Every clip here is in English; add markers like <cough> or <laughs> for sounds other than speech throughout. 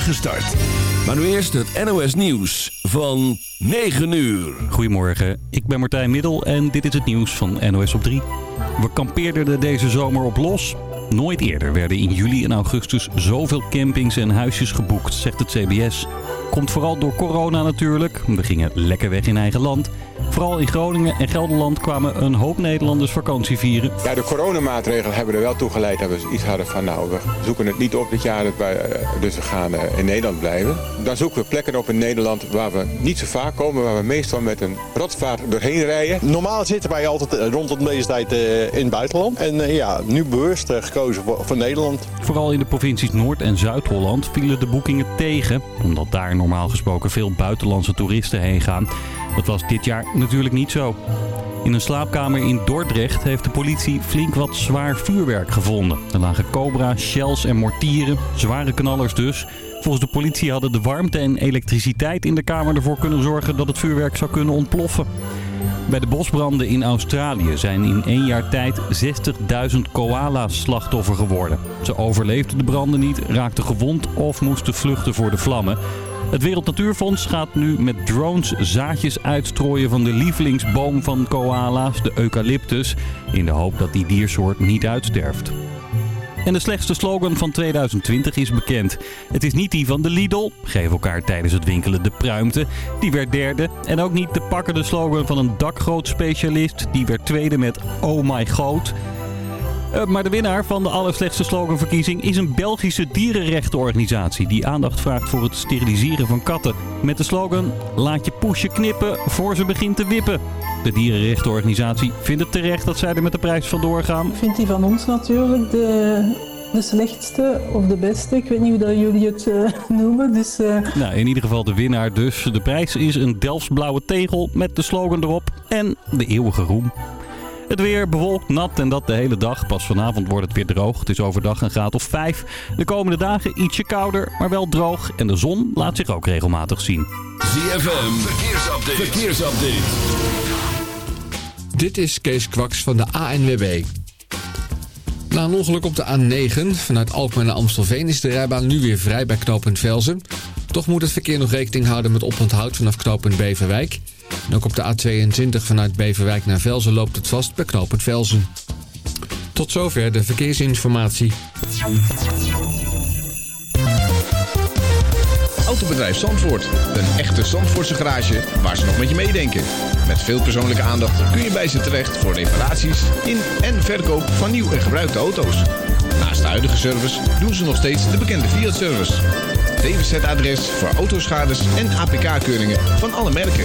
start. Maar nu eerst het NOS Nieuws van 9 uur. Goedemorgen, ik ben Martijn Middel en dit is het nieuws van NOS op 3. We kampeerden er deze zomer op los. Nooit eerder werden in juli en augustus zoveel campings en huisjes geboekt, zegt het CBS. Komt vooral door corona natuurlijk. We gingen lekker weg in eigen land. Vooral in Groningen en Gelderland kwamen een hoop Nederlanders vakantie vieren. Ja, de coronamaatregelen hebben er wel toe geleid dat we iets hadden van... nou, we zoeken het niet op dit jaar, dus we gaan eh, in Nederland blijven. Dan zoeken we plekken op in Nederland waar we niet zo vaak komen... waar we meestal met een rotsvaart doorheen rijden. Normaal zitten wij altijd eh, rond deze tijd eh, in het buitenland. En ja, nu bewust gekozen voor Nederland. Vooral in de provincies Noord- en Zuid-Holland vielen de boekingen tegen... omdat daar normaal gesproken veel buitenlandse toeristen heen gaan... Dat was dit jaar natuurlijk niet zo. In een slaapkamer in Dordrecht heeft de politie flink wat zwaar vuurwerk gevonden. Er lagen cobra, shells en mortieren, zware knallers dus. Volgens de politie hadden de warmte en elektriciteit in de kamer ervoor kunnen zorgen dat het vuurwerk zou kunnen ontploffen. Bij de bosbranden in Australië zijn in één jaar tijd 60.000 koala's slachtoffer geworden. Ze overleefden de branden niet, raakten gewond of moesten vluchten voor de vlammen. Het Wereld Natuurfonds gaat nu met drones zaadjes uitstrooien van de lievelingsboom van koala's, de eucalyptus, in de hoop dat die diersoort niet uitsterft. En de slechtste slogan van 2020 is bekend. Het is niet die van de Lidl, geef elkaar tijdens het winkelen de pruimte. Die werd derde. En ook niet de pakkende slogan van een dakgroot specialist. Die werd tweede met Oh my god. Uh, maar de winnaar van de allerslechtste sloganverkiezing is een Belgische dierenrechtenorganisatie die aandacht vraagt voor het steriliseren van katten. Met de slogan laat je poesje knippen voor ze begint te wippen. De dierenrechtenorganisatie vindt het terecht dat zij er met de prijs vandoor gaan. Vindt die van ons natuurlijk de, de slechtste of de beste. Ik weet niet hoe dat jullie het uh, <laughs> noemen. Dus, uh... nou, in ieder geval de winnaar dus. De prijs is een Delftsblauwe tegel met de slogan erop en de eeuwige roem. Het weer bewolkt, nat en dat de hele dag. Pas vanavond wordt het weer droog. Het is overdag een graad of 5. De komende dagen ietsje kouder, maar wel droog. En de zon laat zich ook regelmatig zien. ZFM, verkeersupdate. verkeersupdate. Dit is Kees Kwaks van de ANWB. Na een ongeluk op de A9 vanuit Alkmaar naar Amstelveen is de rijbaan nu weer vrij bij knooppunt Velzen. Toch moet het verkeer nog rekening houden met oponthoud vanaf knooppunt Beverwijk. En ook op de A22 vanuit Beverwijk naar Velzen loopt het vast bij knooppunt Velzen. Tot zover de verkeersinformatie. Autobedrijf Zandvoort. Een echte Zandvoortse garage waar ze nog met je meedenken. Met veel persoonlijke aandacht kun je bij ze terecht voor reparaties in en verkoop van nieuw en gebruikte auto's. Naast de huidige service doen ze nog steeds de bekende Fiat-service. DWZ-adres voor autoschades en APK-keuringen van alle merken.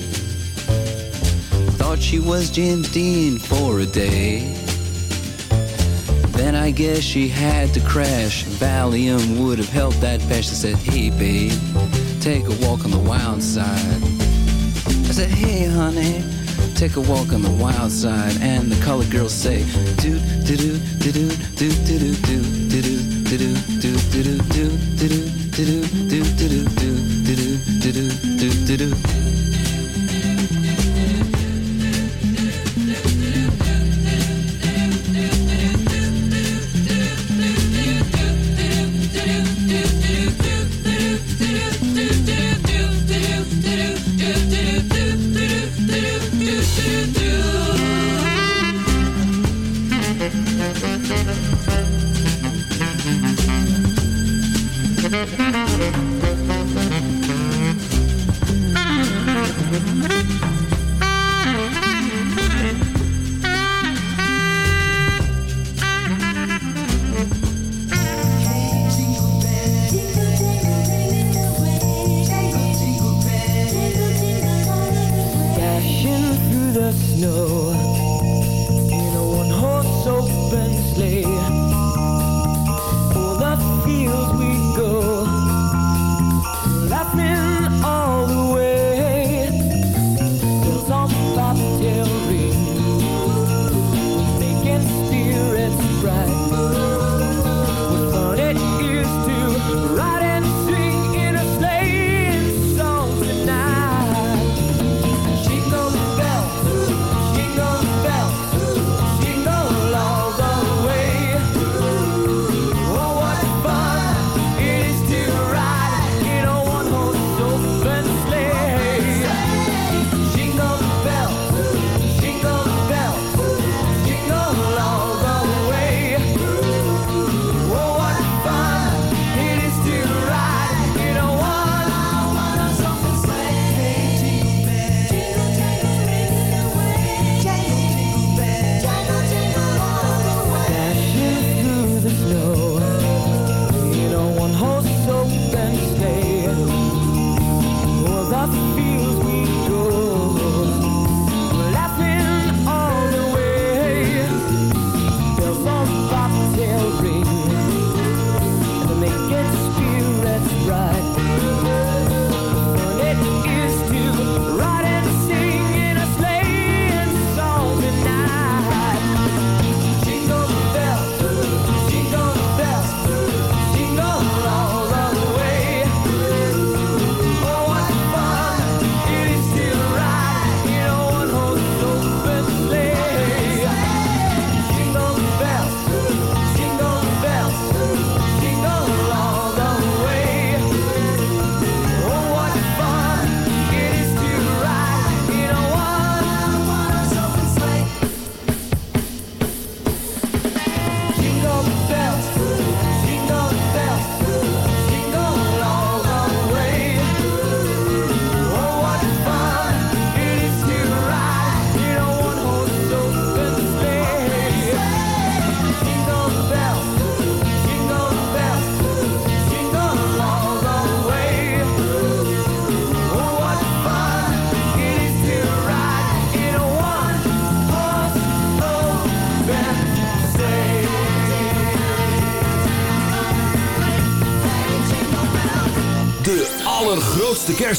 Thought she was James Dean for a day. Then I guess she had to crash. Valium would have helped that. I said, hey babe, take a walk on the wild side. I said, hey honey, take a walk on the wild side. And the colored girls say, do do do do do do do do do do do do do do do do do do do Dashing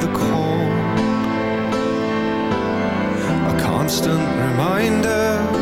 To constant close.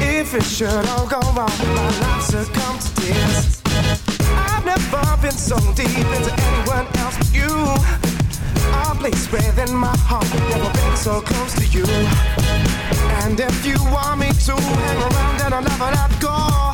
If it should all go wrong, my life succumb to tears. I've never been so deep into anyone else but you. A place within my heart, never been so close to you. And if you want me to hang around and I'll never let go,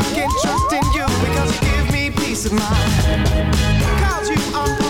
I can trust in you because you give me peace of mind. Cause you are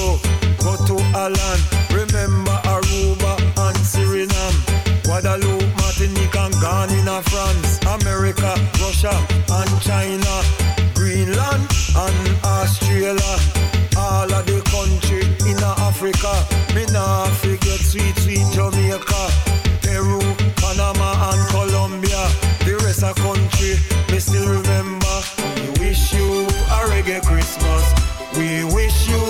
Go to Alan. Remember Aruba and Suriname, Guadeloupe, Martinique and Ghana, France, America, Russia and China, Greenland and Australia. All of the country in Africa, me nah forget sweet, sweet Jamaica. Peru, Panama and Colombia. The rest of country, me still remember. We wish you a reggae Christmas. We wish you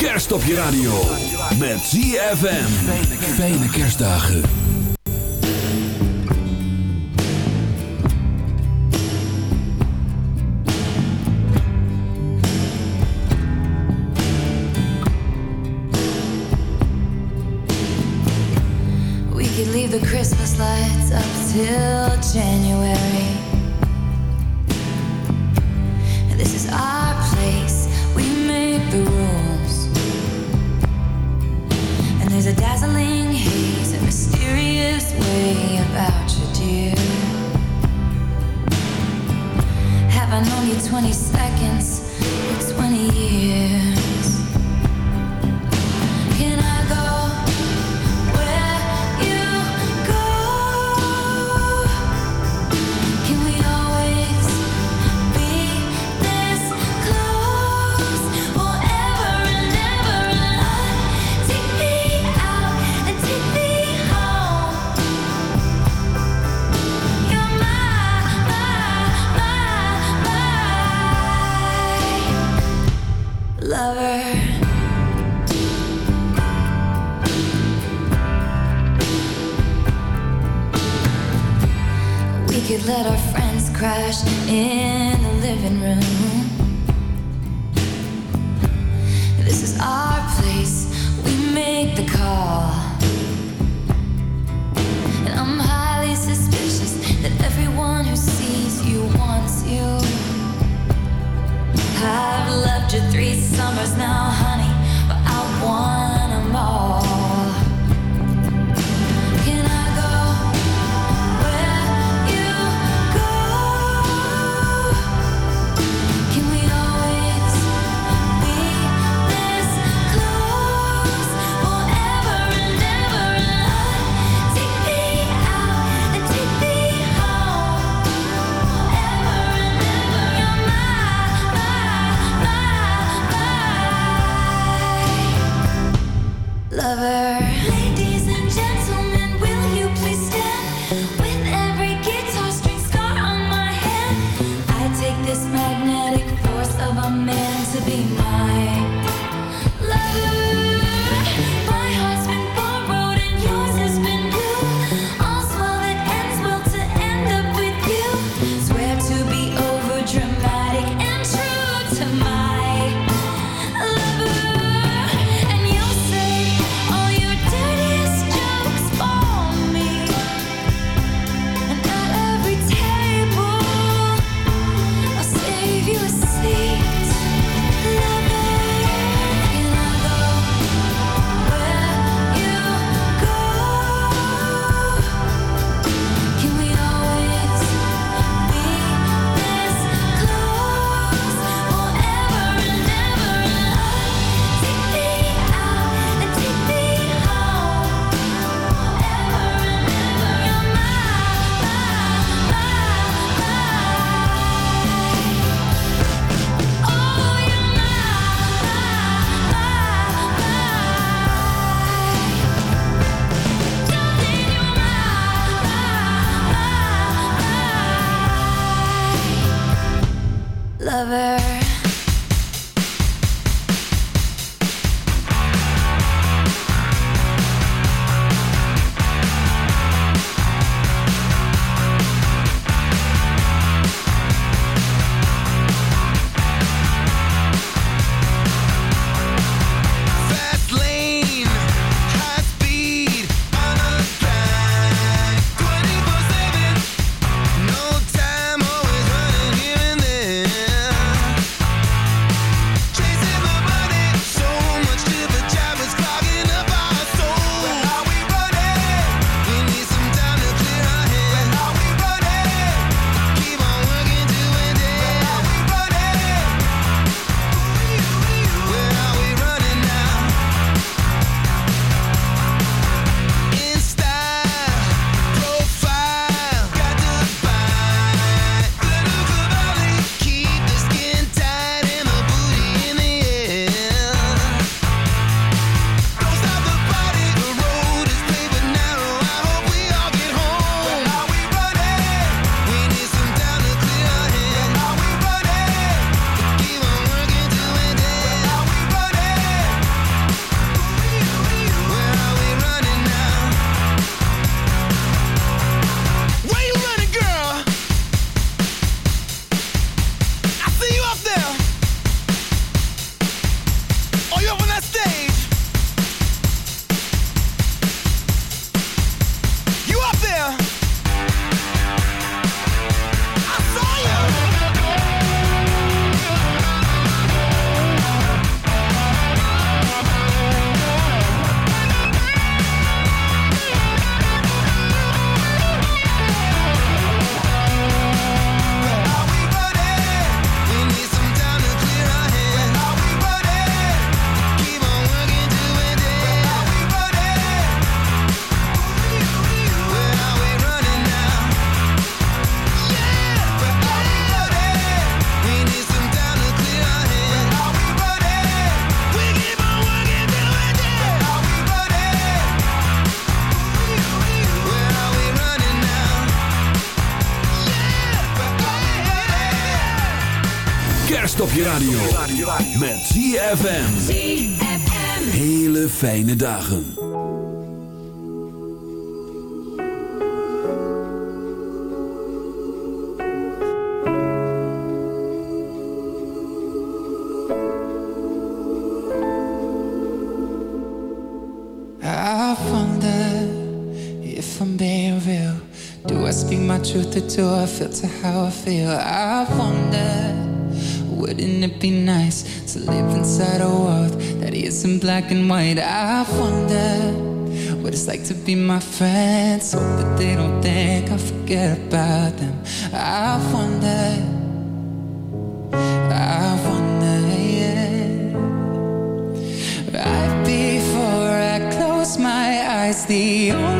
Kerst op je radio met ZFM. Fijne kerstdagen. We could leave the Christmas lights up till January. This is our dazzling haze, a mysterious way about you, dear. Have I known you 20 seconds or 20 years? fijne dagen. truth or do I filter how I feel? I wonder, wouldn't it be nice to live inside a world it's in black and white. I wonder what it's like to be my friends. Hope that they don't think I forget about them. I wonder, I wonder, yeah. Right before I close my eyes, the only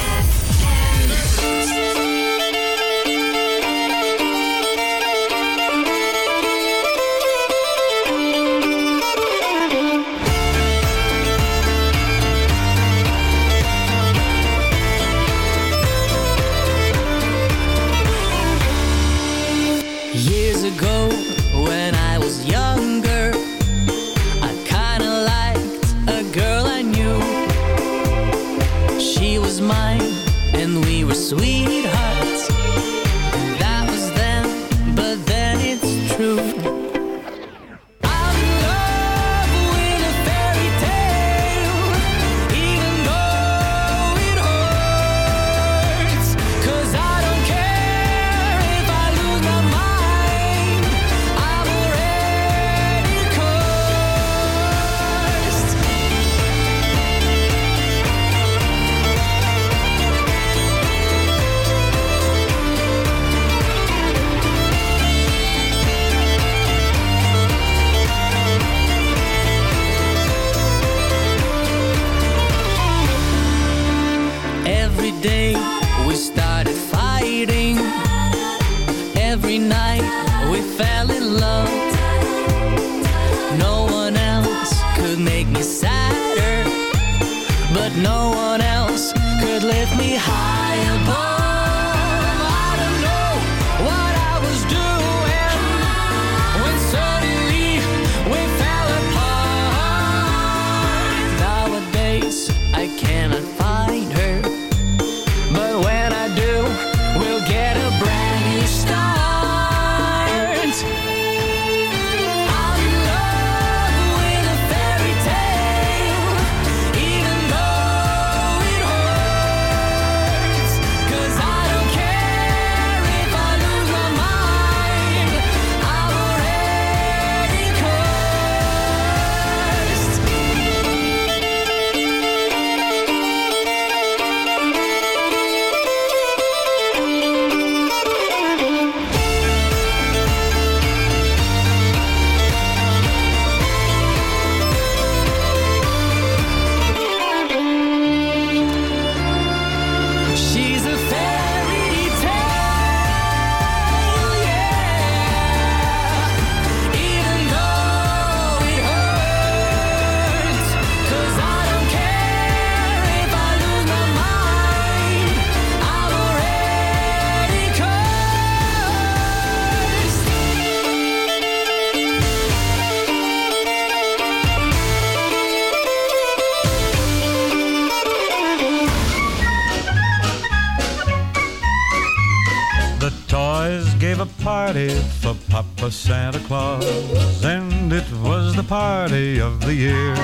Papa Santa Claus, and it was the party of the year.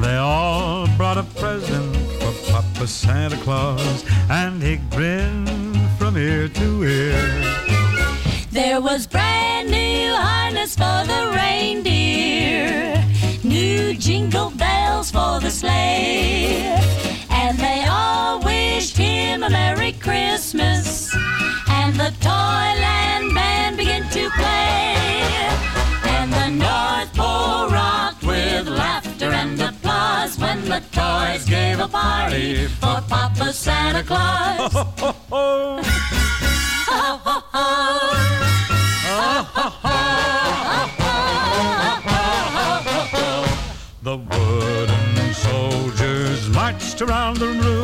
They all brought a present for Papa Santa Claus, and he grinned from ear to ear. There was brand new harness for the reindeer, new jingle bells for the sleigh, all wished him a Merry Christmas. And the Toyland band began to play, and the North Pole rocked with laughter and applause when the toys gave a party for Papa Santa Claus. <laughs> The wooden soldiers marched around the room.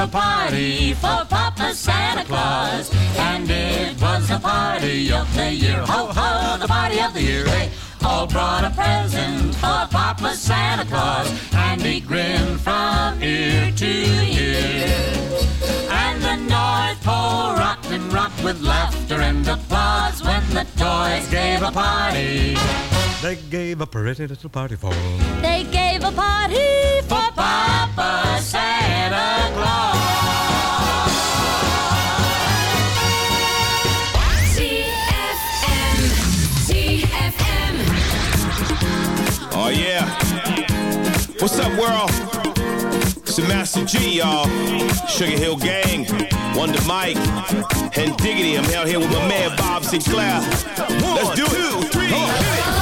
A party for Papa Santa Claus, and it was the party of the year. Ho ho, the party of the year. They all brought a present for Papa Santa Claus, and he grinned from ear to ear. And the North Pole rocked and rocked with laughter and applause when the toys gave a party. They gave a pretty little party for They gave a party for Papa Santa Claus. TFM. TFM. Oh yeah. What's up, world? The Master Gee, y'all. Sugar Hill Gang, Wonder Mike, and Diggity. I'm out here with my man Bob Sinclar. Let's do it.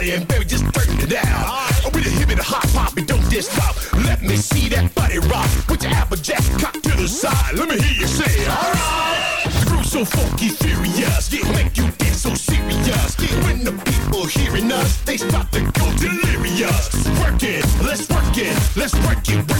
Body, and baby, just turn it down. Oh, with a hip and hop, and don't diss stop. Let me see that body rock. Put your applejack cock to the side. Let me hear you say, alright. The groove's so funky, furious. Yeah, make you get so serious. Yeah, when the people hearing us, they start to go delirious. Work it, let's work it, let's work it, work it, work